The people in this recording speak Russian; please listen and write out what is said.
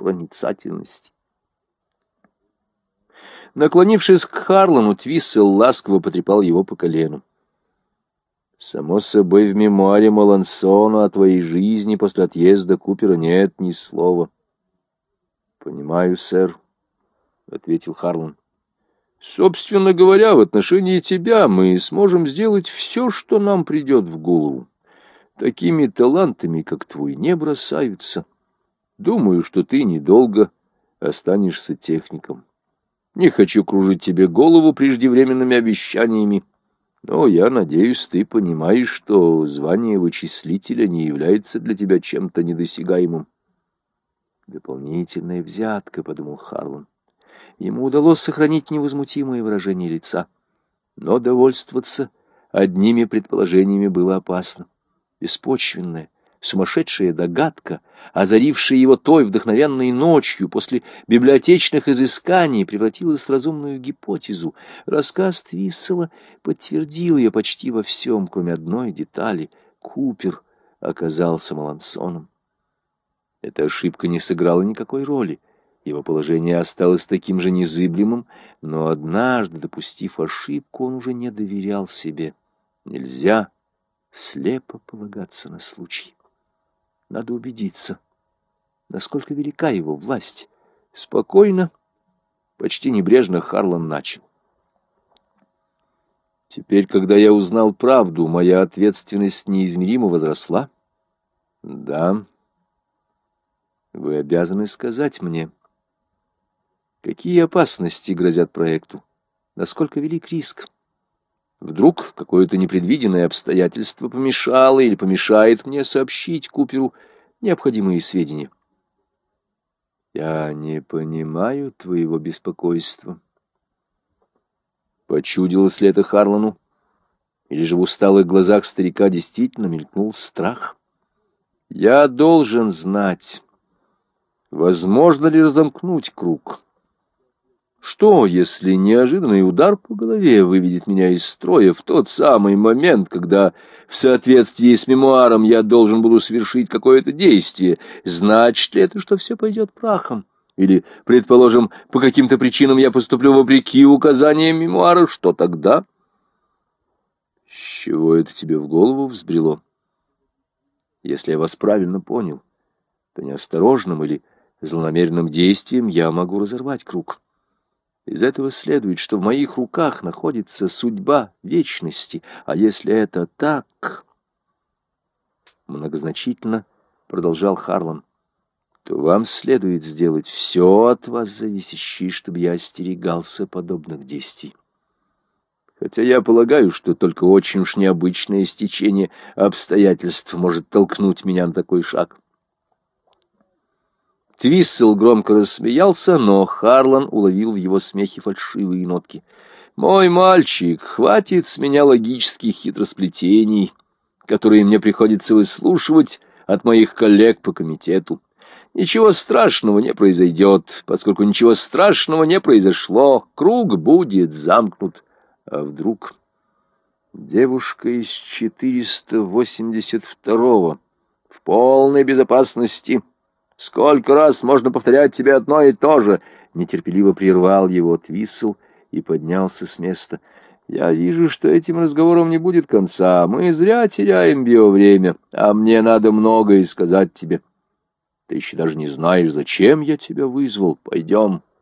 проницательности. Наклонившись к Харлану, Твиссел ласково потрепал его по колену. Само собой, в мемуаре Малансона о твоей жизни после отъезда Купера нет ни слова. — Понимаю, сэр, — ответил Харлан. — Собственно говоря, в отношении тебя мы сможем сделать все, что нам придет в голову. Такими талантами, как твой, не бросаются. Думаю, что ты недолго останешься техником. Не хочу кружить тебе голову преждевременными обещаниями, но я надеюсь, ты понимаешь, что звание вычислителя не является для тебя чем-то недосягаемым. Дополнительная взятка, — подумал Харлан. Ему удалось сохранить невозмутимое выражение лица, но довольствоваться одними предположениями было опасно. Беспочвенное, сумасшедшая догадка, озарившая его той вдохновенной ночью после библиотечных изысканий, превратилась в разумную гипотезу. Рассказ Твиссела подтвердил ее почти во всем, кроме одной детали. Купер оказался Малансоном. Эта ошибка не сыграла никакой роли. Его положение осталось таким же незыблемым, но однажды, допустив ошибку, он уже не доверял себе. Нельзя слепо полагаться на случай. Надо убедиться, насколько велика его власть. Спокойно, почти небрежно Харлан начал. Теперь, когда я узнал правду, моя ответственность неизмеримо возросла. Да, вы обязаны сказать мне, какие опасности грозят проекту, насколько велик риск. Вдруг какое-то непредвиденное обстоятельство помешало или помешает мне сообщить Куперу необходимые сведения. Я не понимаю твоего беспокойства. Почудилось ли это Харлану? Или же в усталых глазах старика действительно мелькнул страх? Я должен знать, возможно ли разомкнуть круг. Что, если неожиданный удар по голове выведет меня из строя в тот самый момент, когда в соответствии с мемуаром я должен буду совершить какое-то действие? Значит ли это, что все пойдет прахом? Или, предположим, по каким-то причинам я поступлю вопреки указаниям мемуара? Что тогда? С чего это тебе в голову взбрело? Если я вас правильно понял, то неосторожным или злонамеренным действием я могу разорвать круг. Из этого следует, что в моих руках находится судьба вечности, а если это так... Многозначительно продолжал Харлан, то вам следует сделать все от вас зависящее, чтобы я остерегался подобных действий. Хотя я полагаю, что только очень уж необычное стечение обстоятельств может толкнуть меня на такой шаг. Твиссел громко рассмеялся, но Харлан уловил в его смехе фальшивые нотки. «Мой мальчик, хватит с меня логических хитросплетений, которые мне приходится выслушивать от моих коллег по комитету. Ничего страшного не произойдет, поскольку ничего страшного не произошло. Круг будет замкнут. А вдруг...» Девушка из 482-го в полной безопасности Сколько раз можно повторять тебе одно и то же?» Нетерпеливо прервал его Твиссел и поднялся с места. «Я вижу, что этим разговором не будет конца. Мы зря теряем биовремя, а мне надо многое сказать тебе. Ты еще даже не знаешь, зачем я тебя вызвал. Пойдем».